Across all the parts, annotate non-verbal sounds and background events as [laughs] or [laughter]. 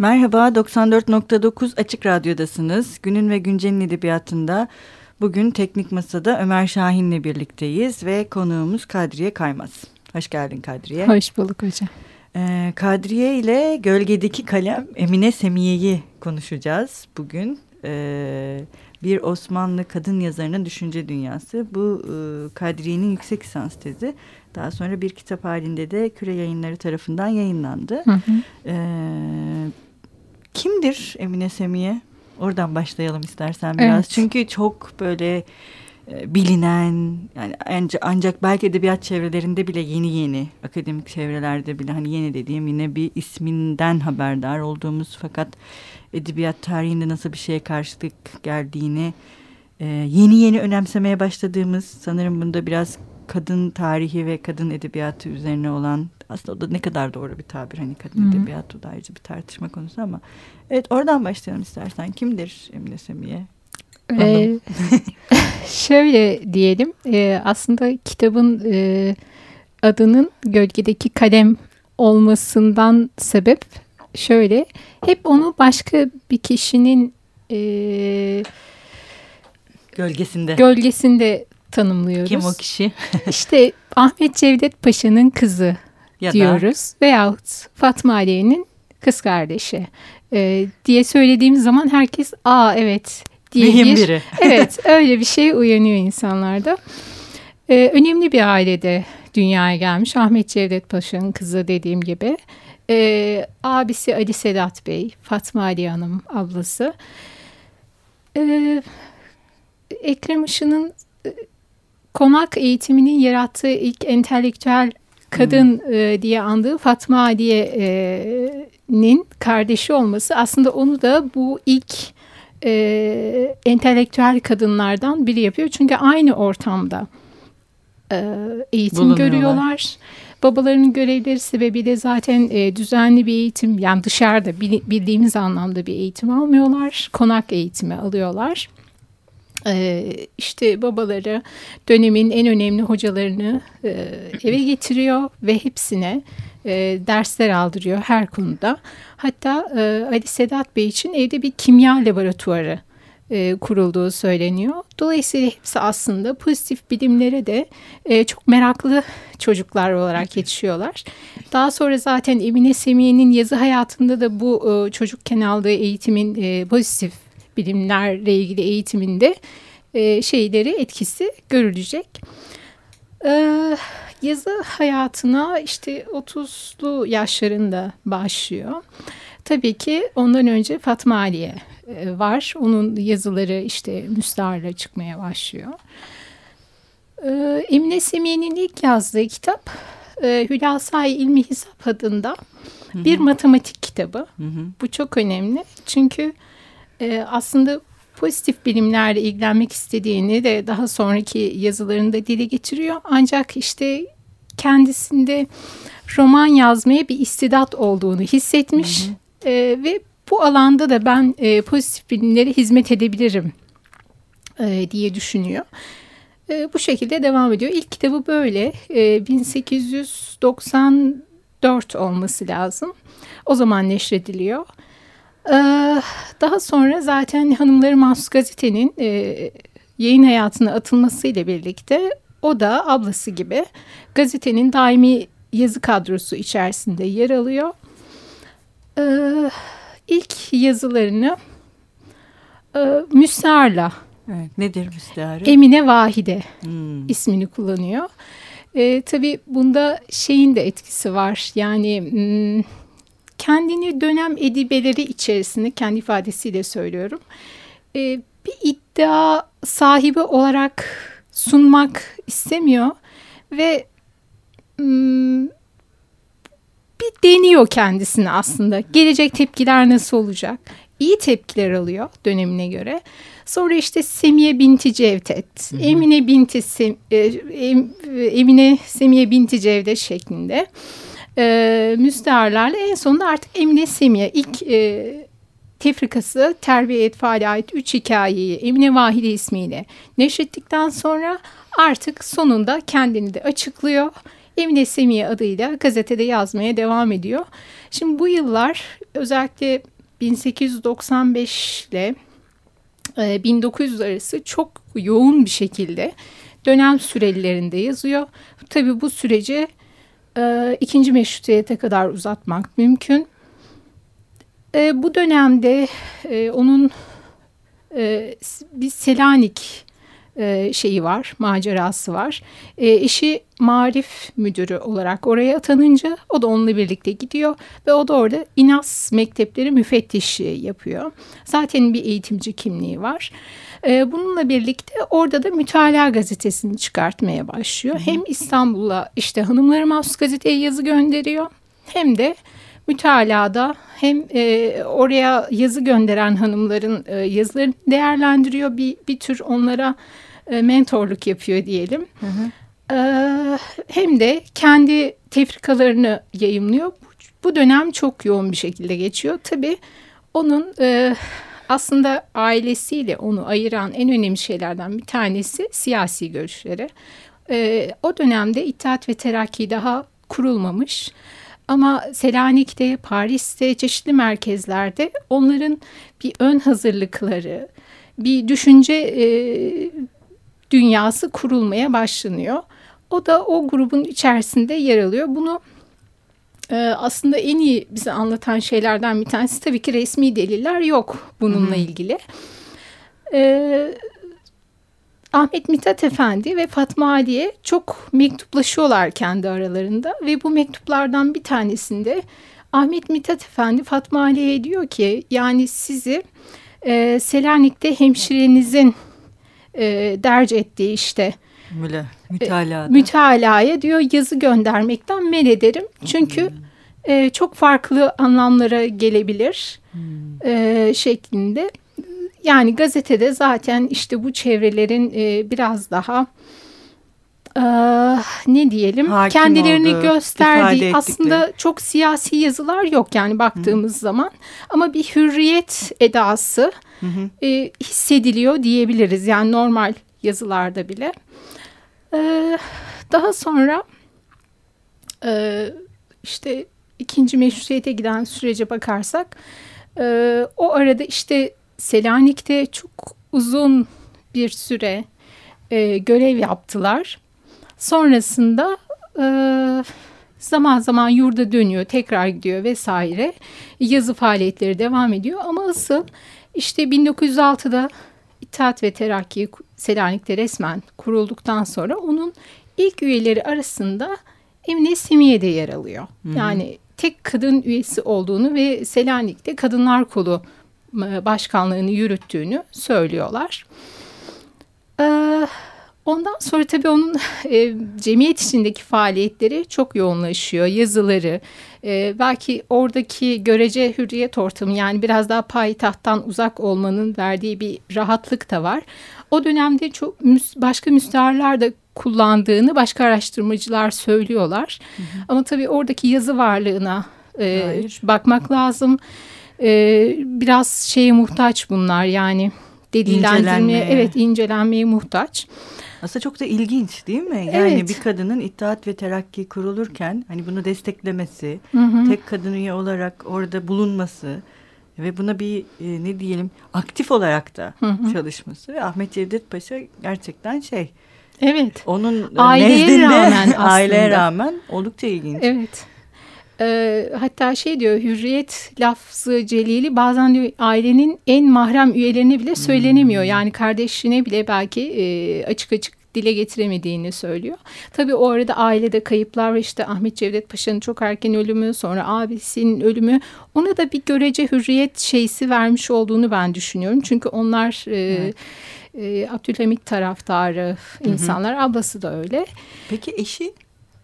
Merhaba, 94.9 Açık Radyo'dasınız. Günün ve Güncel'in edebiyatında bugün Teknik Masa'da Ömer Şahin'le birlikteyiz ve konuğumuz Kadriye Kaymaz. Hoş geldin Kadriye. Hoş bulduk hocam. Ee, Kadriye ile Gölgedeki Kalem Emine Semiye'yi konuşacağız bugün. Ee, bir Osmanlı kadın yazarının düşünce dünyası. Bu e, Kadriye'nin yüksek lisans tezi. Daha sonra bir kitap halinde de Küre Yayınları tarafından yayınlandı. Hı hı. Ee, kimdir Emine Semiye? Oradan başlayalım istersen biraz. Evet. Çünkü çok böyle e, bilinen yani ancak, ancak belki edebiyat çevrelerinde bile yeni yeni akademik çevrelerde bile hani yeni dediğim yine bir isminden haberdar olduğumuz fakat edebiyat tarihinde nasıl bir şeye karşılık geldiğini e, yeni yeni önemsemeye başladığımız sanırım bunda biraz kadın tarihi ve kadın edebiyatı üzerine olan aslında o da ne kadar doğru bir tabir hani kadın Hı-hı. edebiyatı da ayrıca bir tartışma konusu ama evet oradan başlayalım istersen kimdir Emine Semiye? Ee, [laughs] şöyle diyelim e, aslında kitabın e, adının gölgedeki kalem olmasından sebep şöyle hep onu başka bir kişinin e, gölgesinde gölgesinde tanımlıyoruz. Kim o kişi? İşte Ahmet Cevdet Paşa'nın kızı ya diyoruz da. veyahut Fatma Aliye'nin kız kardeşi e, diye söylediğimiz zaman herkes aa evet diye Mühim bir, biri. [laughs] evet öyle bir şey uyanıyor insanlarda. E, önemli bir ailede dünyaya gelmiş Ahmet Cevdet Paşa'nın kızı dediğim gibi. E, abisi Ali Sedat Bey, Fatma Ali Hanım ablası. E, Ekrem Işık'ın e, konak eğitiminin yarattığı ilk entelektüel kadın hmm. e, diye andığı Fatma Aliye'nin kardeşi olması aslında onu da bu ilk e, entelektüel kadınlardan biri yapıyor. Çünkü aynı ortamda e, eğitim görüyorlar. Babalarının görevleri sebebiyle zaten e, düzenli bir eğitim yani dışarıda bildiğimiz anlamda bir eğitim almıyorlar. Konak eğitimi alıyorlar. Ee, işte babaları dönemin en önemli hocalarını e, eve getiriyor ve hepsine e, dersler aldırıyor her konuda. Hatta e, Ali Sedat Bey için evde bir kimya laboratuvarı kurulduğu söyleniyor. Dolayısıyla hepsi aslında pozitif bilimlere de çok meraklı çocuklar olarak yetişiyorlar. Daha sonra zaten Emine Semiye'nin yazı hayatında da bu çocukken aldığı eğitimin pozitif bilimlerle ilgili eğitiminde e, şeyleri etkisi görülecek. E, yazı hayatına işte 30'lu yaşlarında başlıyor. Tabii ki ondan önce Fatma Aliye e, var. Onun yazıları işte müstaharla çıkmaya başlıyor. E, Emine Semiye'nin ilk yazdığı kitap e, Hülasay İlmi Hesap adında bir hı hı. matematik kitabı. Hı hı. Bu çok önemli çünkü e, aslında pozitif bilimlerle ilgilenmek istediğini de daha sonraki yazılarında dile getiriyor. Ancak işte kendisinde roman yazmaya bir istidat olduğunu hissetmiş hı hı. E, ve bu alanda da ben e, pozitif bilimlere hizmet edebilirim e, diye düşünüyor. E, bu şekilde devam ediyor. İlk kitabı böyle e, 1894 olması lazım. O zaman neşrediliyor. Ee, daha sonra zaten Hanımları Mahsus Gazete'nin e, yayın hayatına atılmasıyla birlikte o da ablası gibi gazetenin daimi yazı kadrosu içerisinde yer alıyor. Ee, ilk yazılarını e, Müsar'la Evet, nedir müstearı? Emine Vahide hmm. ismini kullanıyor. E, tabii bunda şeyin de etkisi var. Yani hmm, kendini dönem edibeleri içerisinde kendi ifadesiyle söylüyorum. E, bir iddia sahibi olarak sunmak istemiyor ve hmm, bir deniyor kendisini aslında. Gelecek tepkiler nasıl olacak? İyi tepkiler alıyor dönemine göre. Sonra işte Semiye Binti Cevdet, hı hı. Emine Binti Sem, e, Emine Semiye Binti Cevdet şeklinde e, müsteharlarla en sonunda artık Emine Semiye ilk e, tefrikası Terbiye Etfal'e ait üç hikayeyi Emine Vahide ismiyle neşrettikten sonra artık sonunda kendini de açıklıyor. Emine Semiye adıyla gazetede yazmaya devam ediyor. Şimdi bu yıllar özellikle 1895 ile 1900 arası çok yoğun bir şekilde dönem sürelerinde yazıyor. Tabii bu süreci e, ikinci meşrutiyete kadar uzatmak mümkün. E, bu dönemde e, onun e, bir Selanik e, şeyi var, macerası var. E, eşi marif müdürü olarak oraya atanınca o da onunla birlikte gidiyor ve o da orada İNAS mektepleri müfettişi yapıyor. Zaten bir eğitimci kimliği var. E, bununla birlikte orada da Mütalaa gazetesini çıkartmaya başlıyor. Hem İstanbul'a işte Hanımları Mahsus gazeteye yazı gönderiyor hem de mütalada hem e, oraya yazı gönderen hanımların e, yazılarını değerlendiriyor. Bir, bir tür onlara e, mentorluk yapıyor diyelim. Hı hı. E, hem de kendi tefrikalarını yayımlıyor. Bu, dönem çok yoğun bir şekilde geçiyor. Tabii onun e, aslında ailesiyle onu ayıran en önemli şeylerden bir tanesi siyasi görüşleri. E, o dönemde İttihat ve Terakki daha kurulmamış. Ama Selanik'te, Paris'te, çeşitli merkezlerde onların bir ön hazırlıkları, bir düşünce e, dünyası kurulmaya başlanıyor. O da o grubun içerisinde yer alıyor. Bunu e, aslında en iyi bize anlatan şeylerden bir tanesi tabii ki resmi deliller yok bununla Hı -hı. ilgili. E, Ahmet Mithat Efendi ve Fatma Ali'ye çok mektuplaşıyorlar kendi aralarında ve bu mektuplardan bir tanesinde Ahmet Mithat Efendi Fatma Ali'ye diyor ki yani sizi e, Selanik'te hemşirenizin e, derc ettiği işte Müle, mütalaa. E, mütalaya diyor yazı göndermekten men ederim. Çünkü hmm. e, çok farklı anlamlara gelebilir hmm. e, şeklinde. Yani gazetede zaten işte bu çevrelerin e, biraz daha e, ne diyelim Hakim kendilerini oldu, gösterdiği aslında çok siyasi yazılar yok yani baktığımız Hı. zaman ama bir hürriyet edası hı hı. E, hissediliyor diyebiliriz yani normal yazılarda bile. E, daha sonra e, işte ikinci meşrutiyete giden sürece bakarsak e, o arada işte Selanik'te çok uzun bir süre e, görev yaptılar. Sonrasında e, zaman zaman yurda dönüyor, tekrar gidiyor vesaire. Yazı faaliyetleri devam ediyor ama asıl işte 1906'da İttihat ve Terakki Selanik'te resmen kurulduktan sonra onun ilk üyeleri arasında Emine Semiye de yer alıyor. Hı -hı. Yani tek kadın üyesi olduğunu ve Selanik'te kadınlar kolu başkanlığını yürüttüğünü söylüyorlar. Ee, ondan sonra tabii onun [laughs] e, cemiyet içindeki faaliyetleri çok yoğunlaşıyor. Yazıları, e, belki oradaki görece hürriyet ortamı yani biraz daha payitahttan uzak olmanın verdiği bir rahatlık da var. O dönemde çok başka müsteharlar da kullandığını başka araştırmacılar söylüyorlar. Hı hı. Ama tabii oradaki yazı varlığına e, bakmak lazım e, biraz şeye muhtaç bunlar yani delillendirmeye evet incelenmeye muhtaç. Aslında çok da ilginç değil mi? Yani evet. bir kadının İttihat ve Terakki kurulurken hani bunu desteklemesi, hı hı. tek kadın üye olarak orada bulunması ve buna bir e, ne diyelim aktif olarak da hı hı. çalışması ve Ahmet Cevdet Paşa gerçekten şey Evet. Onun aileye nezdinde, rağmen [laughs] aslında. aileye rağmen oldukça ilginç. Evet. E, hatta şey diyor hürriyet lafzı celili bazen diyor ailenin en mahrem üyelerine bile söylenemiyor. Hmm. Yani kardeşine bile belki e, açık açık dile getiremediğini söylüyor. Tabii o arada ailede kayıplar ve işte Ahmet Cevdet Paşa'nın çok erken ölümü sonra abisinin ölümü ona da bir görece hürriyet şeysi vermiş olduğunu ben düşünüyorum. Çünkü onlar e, evet. e, Abdülhamit taraftarı insanlar. Hı hı. Ablası da öyle. Peki eşi?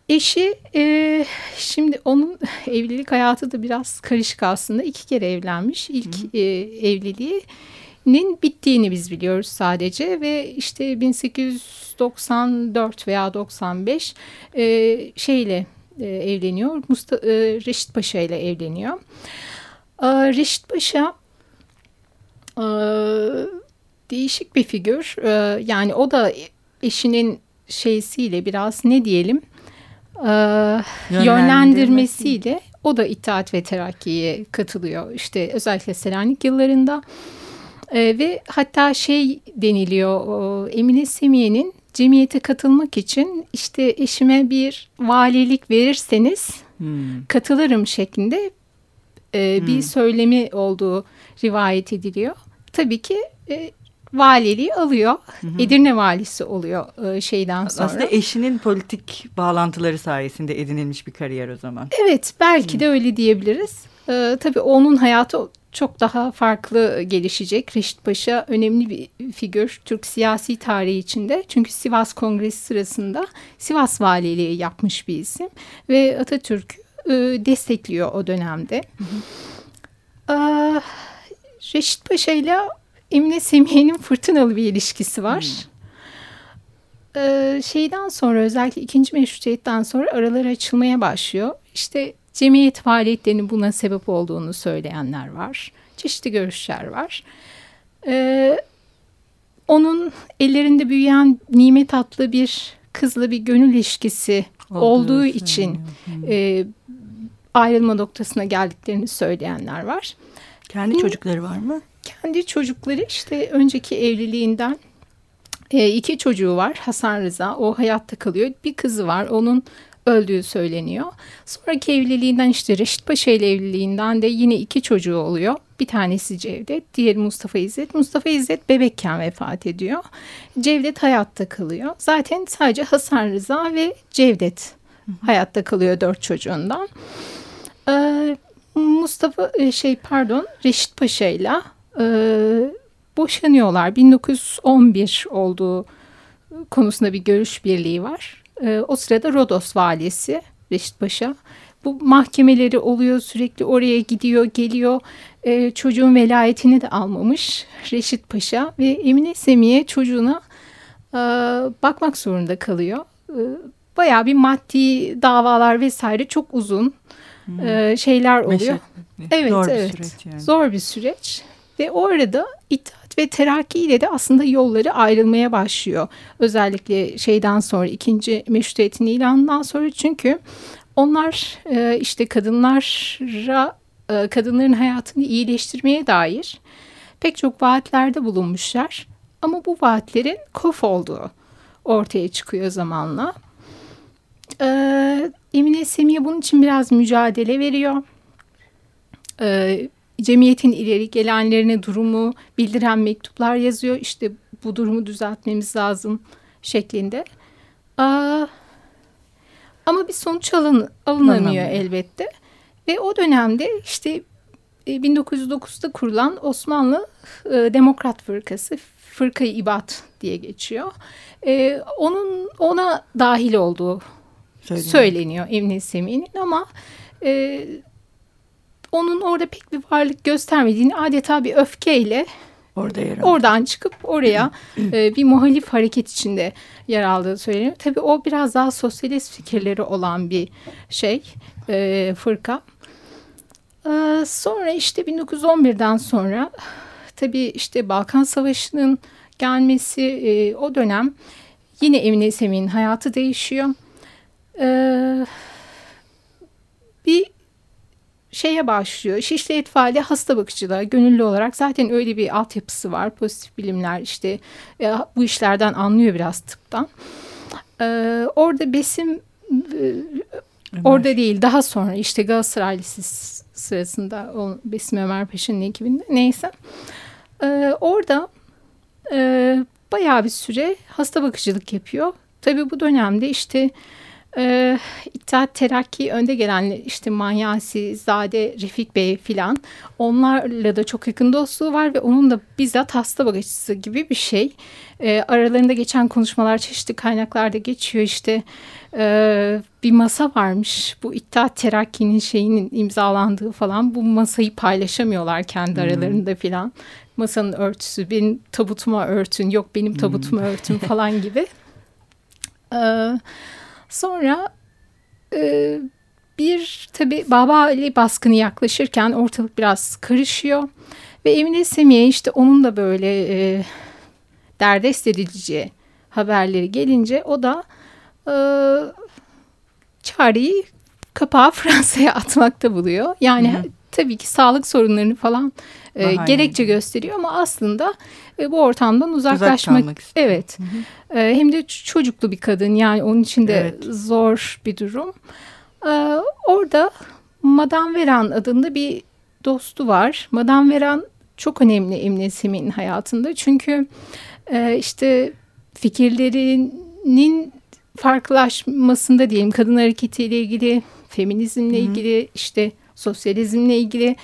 Eşi e, şimdi onun [laughs] evlilik hayatı da biraz karışık aslında. iki kere evlenmiş. İlk e, evliliğinin bittiğini biz biliyoruz sadece ve işte 1894 veya 95 e, şeyle e, evleniyor. Musta, e, Reşit Paşa ile evleniyor. E, Reşit Paşa e, değişik bir figür. E, yani o da eşinin şeysiyle biraz ne diyelim e, yönlendirmesiyle o da İttihat ve Terakki'ye katılıyor. İşte özellikle Selanik yıllarında. E, ve hatta şey deniliyor o, Emine Semiye'nin cemiyete katılmak için işte eşime bir valilik verirseniz hmm. katılırım şeklinde e, hmm. bir söylemi olduğu rivayet ediliyor. Tabii ki e, valiliği alıyor. Hı hı. Edirne valisi oluyor e, şeyden sonra. Aslında eşinin politik bağlantıları sayesinde edinilmiş bir kariyer o zaman. Evet belki hı. de öyle diyebiliriz. E, tabii onun hayatı çok daha farklı gelişecek. Reşit Paşa önemli bir figür Türk siyasi tarihi içinde. Çünkü Sivas Kongresi sırasında Sivas valiliği yapmış bir isim. Ve Atatürk e, destekliyor o dönemde. Hı hı. E, Reşit Paşa ile Emine Semiye'nin fırtınalı bir ilişkisi var. Hmm. Ee, şeyden sonra özellikle ikinci meşrutiyetten sonra araları açılmaya başlıyor. İşte cemiyet faaliyetlerinin buna sebep olduğunu söyleyenler var. Çeşitli görüşler var. Ee, onun ellerinde büyüyen Nimet adlı bir kızla bir gönül ilişkisi olduğu, olduğu için e, ayrılma noktasına geldiklerini söyleyenler var. Kendi Hı. çocukları var mı? Kendi çocukları işte önceki evliliğinden e, iki çocuğu var. Hasan Rıza o hayatta kalıyor. Bir kızı var onun öldüğü söyleniyor. Sonraki evliliğinden işte Reşit Paşa ile evliliğinden de yine iki çocuğu oluyor. Bir tanesi Cevdet, diğeri Mustafa İzzet. Mustafa İzzet bebekken vefat ediyor. Cevdet hayatta kalıyor. Zaten sadece Hasan Rıza ve Cevdet hayatta kalıyor dört çocuğundan. Ee, Mustafa e, şey pardon Reşit Paşa ile boşanıyorlar. 1911 olduğu konusunda bir görüş birliği var. E, o sırada Rodos valisi Reşit Paşa bu mahkemeleri oluyor sürekli oraya gidiyor geliyor e, çocuğun velayetini de almamış Reşit Paşa ve Emine Semiye çocuğuna e, bakmak zorunda kalıyor. E, bayağı bir maddi davalar vesaire çok uzun hmm. e, şeyler oluyor. Meşakkatli. Evet, Zor evet. bir süreç yani. Zor bir süreç. Ve orada İttihat ve Terakki ile de aslında yolları ayrılmaya başlıyor. Özellikle şeyden sonra ikinci meşrutiyetin ilanından sonra çünkü onlar e, işte kadınlara e, kadınların hayatını iyileştirmeye dair pek çok vaatlerde bulunmuşlar. Ama bu vaatlerin kof olduğu ortaya çıkıyor zamanla. Ee, Emine Semiye bunun için biraz mücadele veriyor. Ee, cemiyetin ileri gelenlerine durumu bildiren mektuplar yazıyor. İşte bu durumu düzeltmemiz lazım şeklinde. Aa, ama bir sonuç alın, alınamıyor elbette. Ve o dönemde işte 1909'da e, kurulan Osmanlı e, Demokrat Fırkası, Fırkayı İbat diye geçiyor. E, onun ona dahil olduğu söyleniyor, söyleniyor Emine Semih'in ama e, onun orada pek bir varlık göstermediğini adeta bir öfkeyle Orada yer oradan çıkıp oraya [clears throat] e, bir muhalif hareket içinde yer aldığı söyleniyor. Tabii o biraz daha sosyalist fikirleri olan bir şey, e, fırka. E, sonra işte 1911'den sonra tabii işte Balkan Savaşı'nın gelmesi e, o dönem yine Emine Semih'in hayatı değişiyor. E, bir şeye başlıyor. Şişli etfali hasta bakıcılığa gönüllü olarak zaten öyle bir altyapısı var. Pozitif bilimler işte e, bu işlerden anlıyor biraz tıptan. E, orada besim e, orada değil daha sonra işte Galatasaray Lisesi sırasında o Besim Ömer Paşa'nın ekibinde neyse. E, orada e, bayağı bir süre hasta bakıcılık yapıyor. Tabii bu dönemde işte e, İttihat Terakki önde gelen işte Manyasi, Zade, Refik Bey filan onlarla da çok yakın dostluğu var ve onun da bizzat hasta bakıcısı gibi bir şey. E, aralarında geçen konuşmalar çeşitli kaynaklarda geçiyor işte e, bir masa varmış bu İttihat Terakki'nin şeyinin imzalandığı falan bu masayı paylaşamıyorlar kendi hmm. aralarında filan. Masanın örtüsü benim tabutuma örtün yok benim tabutuma hmm. örtün falan gibi. [laughs] Evet. Sonra e, bir tabi Baba Ali baskını yaklaşırken ortalık biraz karışıyor. Ve Emine Semiye işte onun da böyle e, derdest edici haberleri gelince o da e, çareyi kapağı [laughs] Fransa'ya atmakta buluyor. Yani hı hı. Tabii ki sağlık sorunlarını falan e, gerekçe gösteriyor ama aslında e, bu ortamdan uzaklaşmak Uzak evet. Hı hı. E, hem de çocuklu bir kadın yani onun için de evet. zor bir durum. E, orada Madame Veran adında bir dostu var. Madame Veran çok önemli Emine Semih'in hayatında. Çünkü e, işte fikirlerinin farklılaşmasında diyelim kadın hareketiyle ilgili, feminizmle Hı. ilgili, işte sosyalizmle ilgili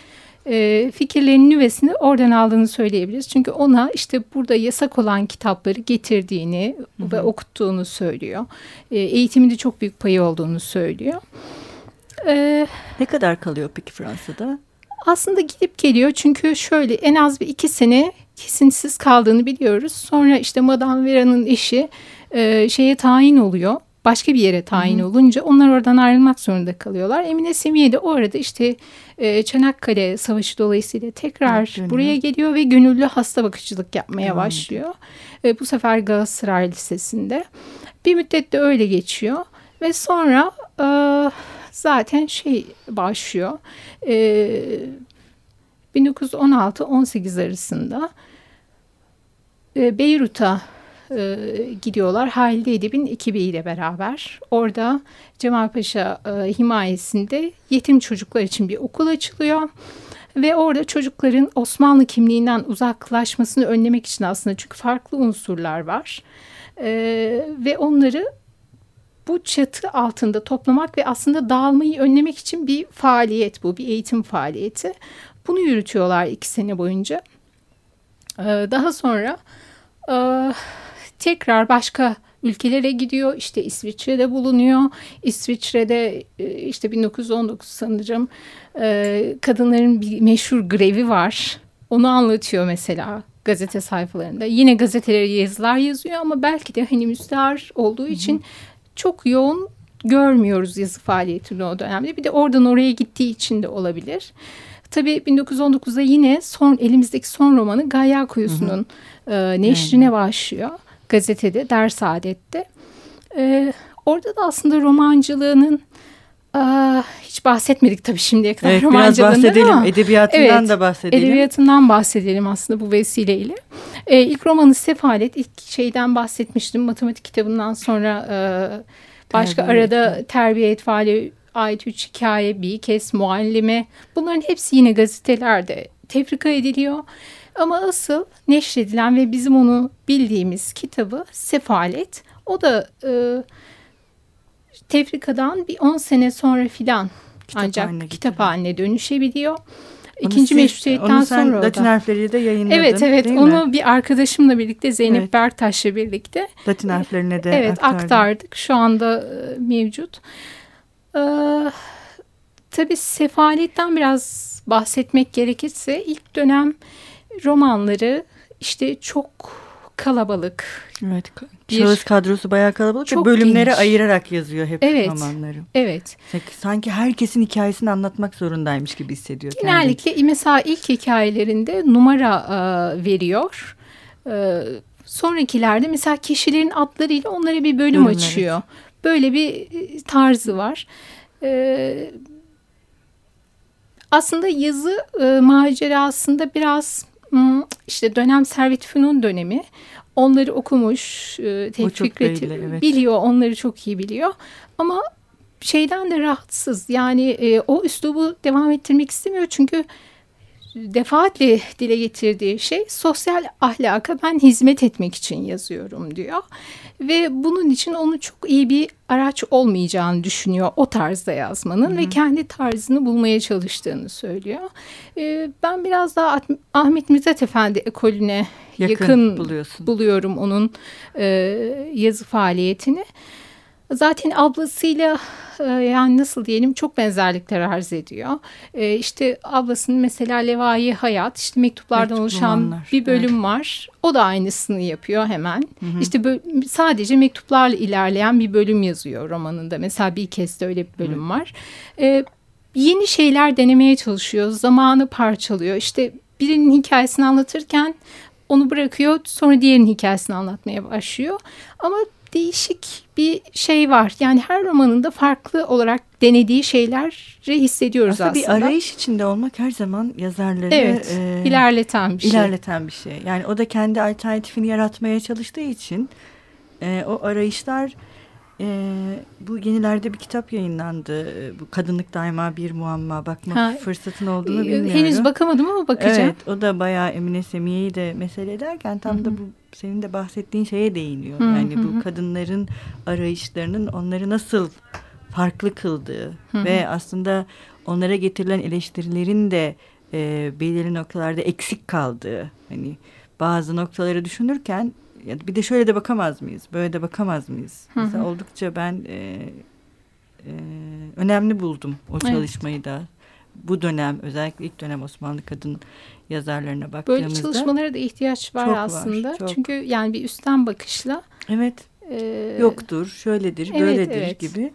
e, fikirlerinin nüvesini oradan aldığını söyleyebiliriz. Çünkü ona işte burada yasak olan kitapları getirdiğini Hı. ve okuttuğunu söylüyor. E, eğitiminde çok büyük payı olduğunu söylüyor. E, ne kadar kalıyor peki Fransa'da? Aslında gidip geliyor çünkü şöyle en az bir iki sene kesintisiz kaldığını biliyoruz. Sonra işte Madame Vera'nın eşi e, şeye tayin oluyor. Başka bir yere tayin Hı -hı. olunca onlar oradan ayrılmak zorunda kalıyorlar. Emine Semiye de o arada işte e, Çanakkale Savaşı dolayısıyla tekrar evet, buraya geliyor ve gönüllü hasta bakıcılık yapmaya Hı başlıyor. E, bu sefer Galatasaray Lisesi'nde. Bir müddet de öyle geçiyor ve sonra e, zaten şey başlıyor. E, 1916-18 arasında e, Beyrut'a e, gidiyorlar. Halide Edip'in ekibiyle beraber. Orada Cemal Paşa e, himayesinde yetim çocuklar için bir okul açılıyor. Ve orada çocukların Osmanlı kimliğinden uzaklaşmasını önlemek için aslında çünkü farklı unsurlar var. E, ve onları bu çatı altında toplamak ve aslında dağılmayı önlemek için bir faaliyet bu, bir eğitim faaliyeti. Bunu yürütüyorlar iki sene boyunca. Ee, daha sonra e, tekrar başka ülkelere gidiyor. İşte İsviçre'de bulunuyor. İsviçre'de e, işte 1919 sanırım e, kadınların bir meşhur grevi var. Onu anlatıyor mesela gazete sayfalarında. Yine gazetelere yazılar yazıyor ama belki de hani müstahar olduğu için çok yoğun görmüyoruz yazı faaliyetini o dönemde. Bir de oradan oraya gittiği için de olabilir. Tabii 1919'da yine son elimizdeki son romanı Gaya Kuyusu'nun e, neşrine yani. başlıyor. Gazetede, Ders Adet'te. E, orada da aslında romancılığının Aa, hiç bahsetmedik tabii şimdiye kadar evet, biraz bahsedelim. Ama, Edebiyatından evet, da bahsedelim. Edebiyatından bahsedelim aslında bu vesileyle. Ee, ilk romanı Sefalet. ilk şeyden bahsetmiştim. Matematik kitabından sonra e, başka terbiye arada Terbiye Etfali ait üç hikaye, bir kez muallime bunların hepsi yine gazetelerde tefrika ediliyor. Ama asıl neşredilen ve bizim onu bildiğimiz kitabı Sefalet. O da e, tefrikadan bir 10 sene sonra filan ancak haline kitap haline dönüşebiliyor. İkinci meşrutiyetten onu sen sonra Latin harfleriyle de yayınladın Evet evet onu mi? bir arkadaşımla birlikte Zeynep evet. Bertaş'la birlikte. Latin harflerine de Evet aktardın. aktardık şu anda e, mevcut. Ee, tabii sefaletten biraz bahsetmek gerekirse ilk dönem romanları işte çok kalabalık. Evet. Bir, şahıs kadrosu bayağı kalabalık. Çok bölümlere geniş. ayırarak yazıyor hep evet, romanları. Evet. Sanki herkesin hikayesini anlatmak zorundaymış gibi hissediyor. Genellikle kendini. mesela ilk hikayelerinde numara e, veriyor. E, sonrakilerde mesela kişilerin adlarıyla onlara bir bölüm, bölüm açıyor. Evet. Böyle bir e, tarzı var. Ee, aslında yazı e, macerasında biraz işte dönem Servet Fünun dönemi. Onları okumuş, e, Tevfik evet. biliyor, onları çok iyi biliyor. Ama şeyden de rahatsız. Yani e, o üslubu devam ettirmek istemiyor çünkü defaatle dile getirdiği şey sosyal ahlaka ben hizmet etmek için yazıyorum diyor. Ve bunun için onu çok iyi bir araç olmayacağını düşünüyor o tarzda yazmanın Hı -hı. ve kendi tarzını bulmaya çalıştığını söylüyor. Ee, ben biraz daha Ahmet Mithat Efendi ekolüne yakın, yakın buluyorum onun e, yazı faaliyetini. Zaten ablasıyla e, yani nasıl diyelim çok benzerlikler arz ediyor. E, işte ablasının mesela Levai Hayat işte mektuplardan Mektup oluşan bir bölüm evet. var. O da aynısını yapıyor hemen. Hı hı. İşte sadece mektuplarla ilerleyen bir bölüm yazıyor romanında. Mesela bir kez de öyle bir bölüm hı. var. E, yeni şeyler denemeye çalışıyor. Zamanı parçalıyor. İşte birinin hikayesini anlatırken onu bırakıyor sonra diğerinin hikayesini anlatmaya başlıyor. Ama değişik bir şey var. Yani her romanında farklı olarak denediği şeyleri hissediyoruz aslında. aslında. bir arayış içinde olmak her zaman yazarları evet, e, ilerleten bir şey. İlerleten bir şey. Yani o da kendi alternatifini yaratmaya çalıştığı için e, o arayışlar e, bu yenilerde bir kitap yayınlandı. Bu kadınlık daima bir muamma. Bakma ha, fırsatın olduğunu bilmiyorum. Henüz bakamadım ama bakacağım. Evet o da bayağı Emine Semiye'yi de mesele ederken tam Hı -hı. da bu senin de bahsettiğin şeye değiniyor. Hı -hı. Yani bu kadınların arayışlarının onları nasıl farklı kıldığı Hı -hı. ve aslında onlara getirilen eleştirilerin de e, belirli noktalarda eksik kaldığı. Hani bazı noktaları düşünürken ya bir de şöyle de bakamaz mıyız? Böyle de bakamaz mıyız? Hı hı. Mesela oldukça ben e, e, önemli buldum o çalışmayı evet. da. Bu dönem özellikle ilk dönem Osmanlı kadın yazarlarına baktığımızda. Böyle çalışmalara da ihtiyaç var aslında. Var, çok. Çünkü yani bir üstten bakışla. Evet. E, yoktur, şöyledir, evet, böyledir evet. gibi.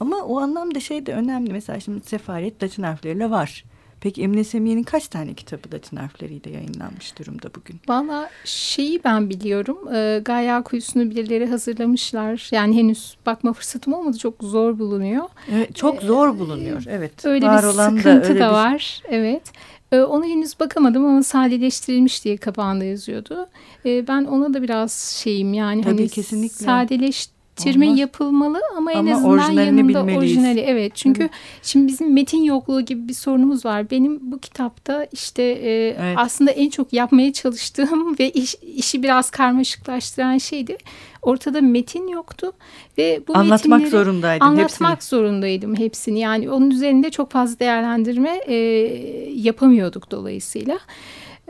Ama o anlamda şey de önemli. Mesela şimdi sefaret Latin harfleriyle var. Peki Emine Semiye'nin kaç tane kitabı Latin harfleriyle yayınlanmış durumda bugün? Valla şeyi ben biliyorum. E, Gaia Kuyusu'nu birileri hazırlamışlar. Yani henüz bakma fırsatım olmadı. Çok zor bulunuyor. Evet, çok e, zor bulunuyor. Evet. Öyle var bir olan sıkıntı da, öyle da bir... var. Evet. E, ona henüz bakamadım ama sadeleştirilmiş diye kapağında yazıyordu. Ben ona da biraz şeyim yani Tabii hani kesinlikle. sadeleşti Çirme Olmaz. yapılmalı ama en ama azından yanında bilmeliyiz. orijinali. Evet çünkü evet. şimdi bizim metin yokluğu gibi bir sorunumuz var. Benim bu kitapta işte e, evet. aslında en çok yapmaya çalıştığım [laughs] ve iş, işi biraz karmaşıklaştıran şeydi. Ortada metin yoktu ve bu anlatmak zorundaydım anlatmak hepsini. zorundaydım hepsini. Yani onun üzerinde çok fazla değerlendirme e, yapamıyorduk dolayısıyla.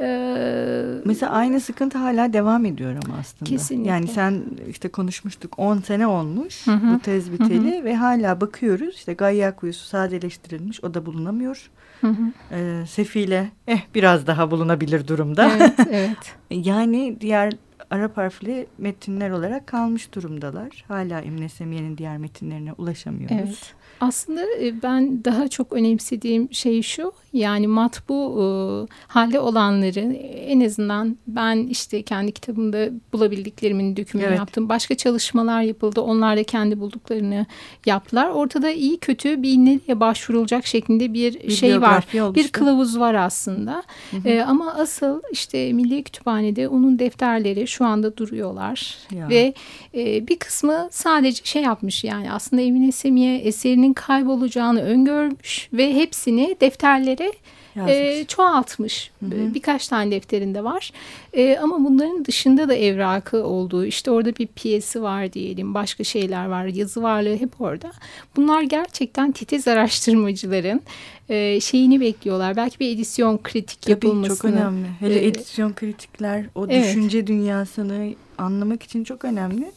Ee, Mesela aynı sıkıntı hala devam ediyor ama aslında. Kesinlikle. Yani sen işte konuşmuştuk 10 sene olmuş hı hı. bu tez biteli hı hı. ve hala bakıyoruz işte Gaia kuyusu sadeleştirilmiş o da bulunamıyor. Hı hı. Ee, sefile eh biraz daha bulunabilir durumda. Evet, evet. [laughs] yani diğer Arap harfli metinler olarak kalmış durumdalar. Hala İmne Semiye'nin diğer metinlerine ulaşamıyoruz. Evet. Aslında e, ben daha çok önemsediğim şey şu yani matbu e, halde olanları en azından ben işte kendi kitabımda bulabildiklerimin dökümünü evet. yaptım. Başka çalışmalar yapıldı. Onlar da kendi bulduklarını yaptılar. Ortada iyi kötü bir nereye başvurulacak şeklinde bir, bir şey var. Oluştu. Bir kılavuz var aslında. Hı hı. E, ama asıl işte Milli Kütüphane'de onun defterleri şu anda duruyorlar. Ya. Ve e, bir kısmı sadece şey yapmış yani aslında Emine Semiye eserinin kaybolacağını öngörmüş ve hepsini defterleri e, çoğaltmış. Hı hı. Birkaç tane defterinde var. E, ama bunların dışında da evrakı olduğu işte orada bir piyesi var diyelim. Başka şeyler var. Yazı varlığı hep orada. Bunlar gerçekten titiz araştırmacıların e, şeyini bekliyorlar. Belki bir edisyon kritik Tabii, yapılmasını. çok önemli. Hele e, edisyon kritikler o evet. düşünce dünyasını anlamak için çok önemli.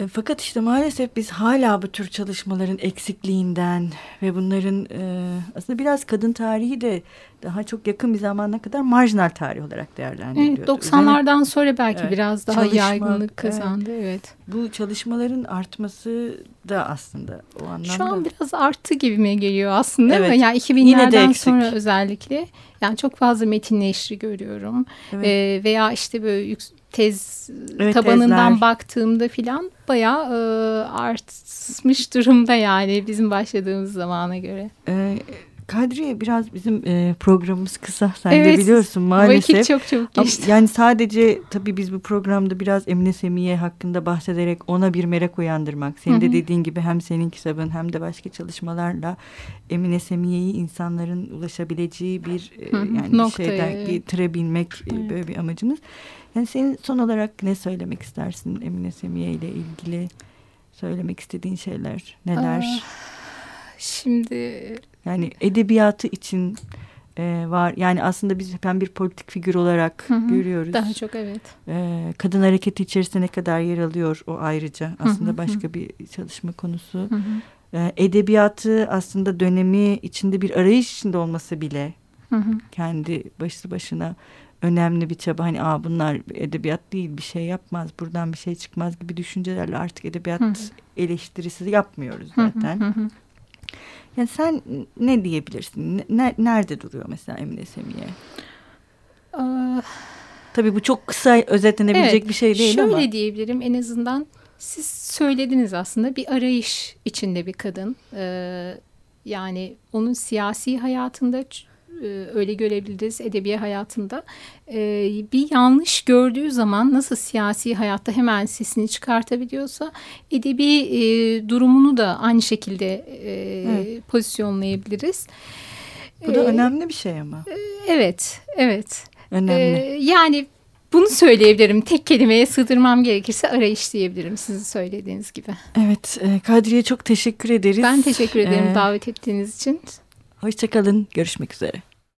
E, fakat işte maalesef biz hala bu tür çalışmaların eksikliğinden ve bunların e, aslında biraz kadın tarihi de daha çok yakın bir zamana kadar marjinal tarih olarak değerlendiriliyordu. Evet, 90'lardan sonra belki evet, biraz daha çalışma, yaygınlık kazandı. Evet. evet. Bu çalışmaların artması da aslında o anlamda. Şu an biraz arttı gibime geliyor aslında evet. Yani 2000'lerden sonra özellikle yani çok fazla metin neşri görüyorum. Evet. Ee, veya işte böyle tez evet, tabanından tezler. baktığımda filan bayağı e, artmış durumda yani bizim başladığımız zamana göre. Ee, Kadriye biraz bizim e, programımız kısa sen evet, de biliyorsun maalesef. Vakit çok çok geçti. Yani sadece tabii biz bu programda biraz Emine Semiye hakkında bahsederek ona bir merak uyandırmak. Senin Hı -hı. de dediğin gibi hem senin kitabın hem de başka çalışmalarla Emine Semiye'yi insanların ulaşabileceği bir e, yani Noktaya, şeyden evet. getirebilmek e, evet. böyle bir amacımız. Yani senin son olarak ne söylemek istersin Emine Semiye ile ilgili? Söylemek istediğin şeyler neler? Aa, şimdi yani edebiyatı için e, var. Yani aslında biz hem bir politik figür olarak hı hı, görüyoruz. Daha çok evet. E, kadın hareketi içerisinde ne kadar yer alıyor o ayrıca aslında hı hı, başka bir çalışma konusu. Hı hı. E, edebiyatı aslında dönemi içinde bir arayış içinde olması bile hı hı. kendi başlı başına önemli bir çaba. Hani Aa, bunlar edebiyat değil bir şey yapmaz buradan bir şey çıkmaz gibi düşüncelerle artık edebiyat hı hı. eleştirisi yapmıyoruz zaten. Hı hı hı. Yani sen ne diyebilirsin? Ne, nerede duruyor mesela Emine Semiye? Ee, Tabii bu çok kısa özetlenebilecek evet, bir şey değil şöyle ama. Şöyle diyebilirim en azından Siz söylediniz aslında bir arayış içinde bir kadın. Ee, yani onun siyasi hayatında öyle görebiliriz edebi hayatında ee, bir yanlış gördüğü zaman nasıl siyasi hayatta hemen sesini çıkartabiliyorsa edebi e, durumunu da aynı şekilde e, evet. pozisyonlayabiliriz. Bu da ee, önemli bir şey ama. Evet, evet. Önemli. Ee, yani bunu söyleyebilirim. Tek kelimeye sığdırmam gerekirse arayış diyebilirim sizin söylediğiniz gibi. Evet e, Kadriye çok teşekkür ederiz. Ben teşekkür ederim ee, davet ettiğiniz için. Hoşçakalın. Görüşmek üzere.